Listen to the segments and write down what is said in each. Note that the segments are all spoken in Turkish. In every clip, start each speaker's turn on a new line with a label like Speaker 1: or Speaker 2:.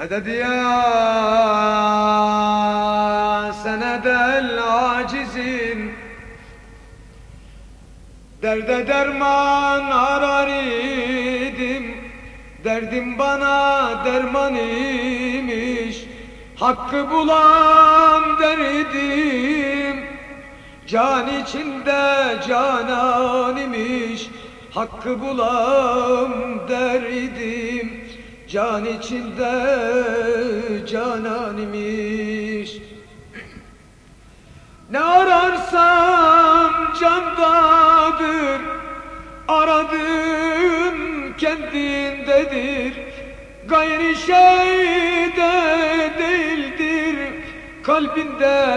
Speaker 1: مدد يا سند العاجزين Derde derman arar idim Derdim bana derman imiş Hakkı bulan derdim Can içinde canan imiş Hakkı bulam derdim Can içinde canan imiş. Ne ararsam candadır Aradığım kendindedir. Gayri şeyde değildir Kalbinde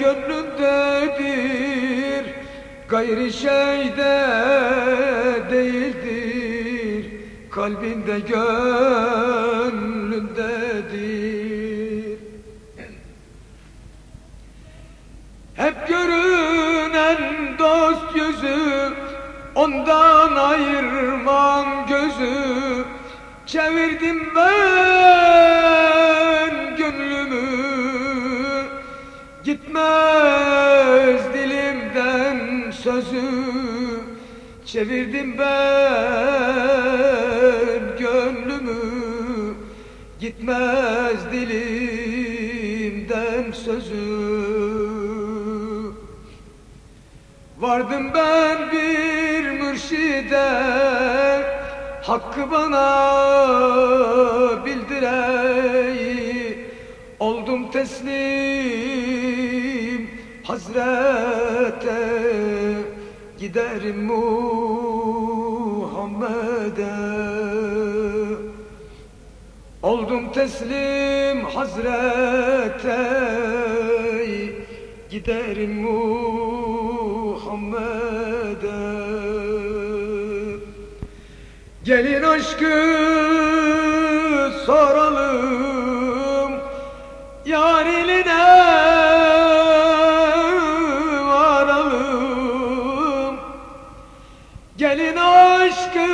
Speaker 1: gönlündedir. Gayri şeyde Kalbinde gönlündedir. Hep görünen dost yüzü Ondan ayırmam gözü. Çevirdim ben gönlümü Gitmez dilimden sözü. Çevirdim ben Gitmez dilimden sözü. Vardım ben bir mürşide Hakkı bana bildireyi. Oldum teslim Hazrete Giderim Muhammed'e teslim Hazrete Giderim Muhammed'e. Gelin aşkı soralım. Yar iline varalım. Gelin aşkı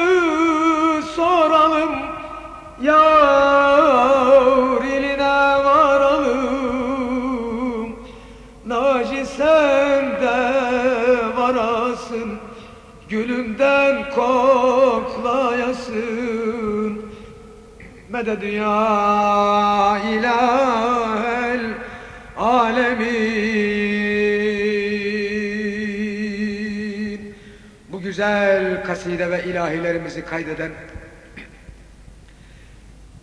Speaker 1: soralım. Yar varasın Gülünden koklayasın. Meded ya ilahel alemin. Bu güzel kaside ve ilahilerimizi kaydeden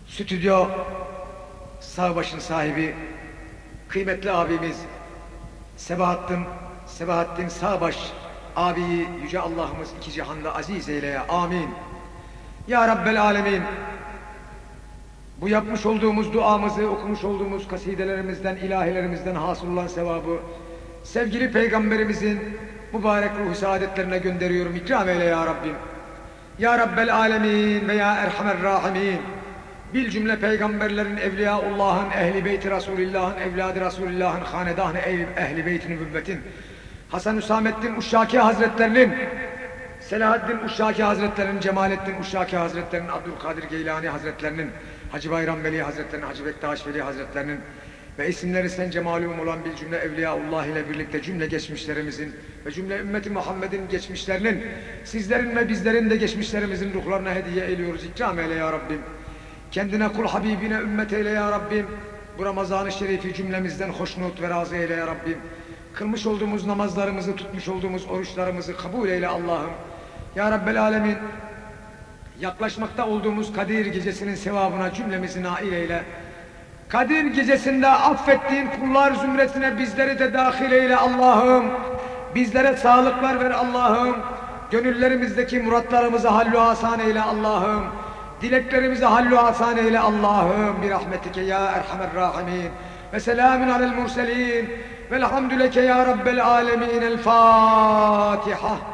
Speaker 1: Stüdyo Sağbaş'ın sahibi Kıymetli abimiz Sebahattin Sebahattin Sağbaş abiyi yüce Allah'ımız iki cihanda aziz eyleye amin. Ya Rabbel alemin bu yapmış olduğumuz duamızı okumuş olduğumuz kasidelerimizden ilahilerimizden hasıl olan sevabı sevgili peygamberimizin mübarek ruhu saadetlerine gönderiyorum ikram eyle ya Rabbim. Ya Rabbel alemin ve ya erhamer rahimin bil cümle peygamberlerin, evliyaullahın, ehli beyti Resulullah'ın, evladı Resulullah'ın, hanedanı ehli beyti nübüvvetin, Hasan Hüsamettin Uşşaki Hazretlerinin, Selahaddin Uşşaki Hazretlerinin, Cemalettin Uşşaki Hazretlerinin, Abdülkadir Geylani Hazretlerinin, Hacı Bayram Veli Hazretlerinin, Hacı Bektaş Veli Hazretlerinin ve isimleri sence malum olan bir cümle Evliyaullah ile birlikte cümle geçmişlerimizin ve cümle ümmeti Muhammed'in geçmişlerinin, sizlerin ve bizlerin de geçmişlerimizin ruhlarına hediye ediyoruz. İkram eyle ya Rabbim. Kendine kul Habibine ümmet eyle ya Rabbim. Bu Ramazan-ı Şerifi cümlemizden hoşnut ve razı eyle ya Rabbim. Kılmış olduğumuz namazlarımızı, tutmuş olduğumuz oruçlarımızı kabul eyle Allah'ım. Ya Rabbel Alemin, yaklaşmakta olduğumuz Kadir gecesinin sevabına cümlemizi nail eyle. Kadir gecesinde affettiğin kullar zümresine bizleri de dahil eyle Allah'ım. Bizlere sağlıklar ver Allah'ım. Gönüllerimizdeki muratlarımızı hallu asan eyle Allah'ım. Dileklerimizi hallu asan eyle Allah'ım. Bir rahmetike ya erhamer rahimin. Ve selamun alel murselin. Velhamdüleke ya Rabbel alemin. El Fatiha.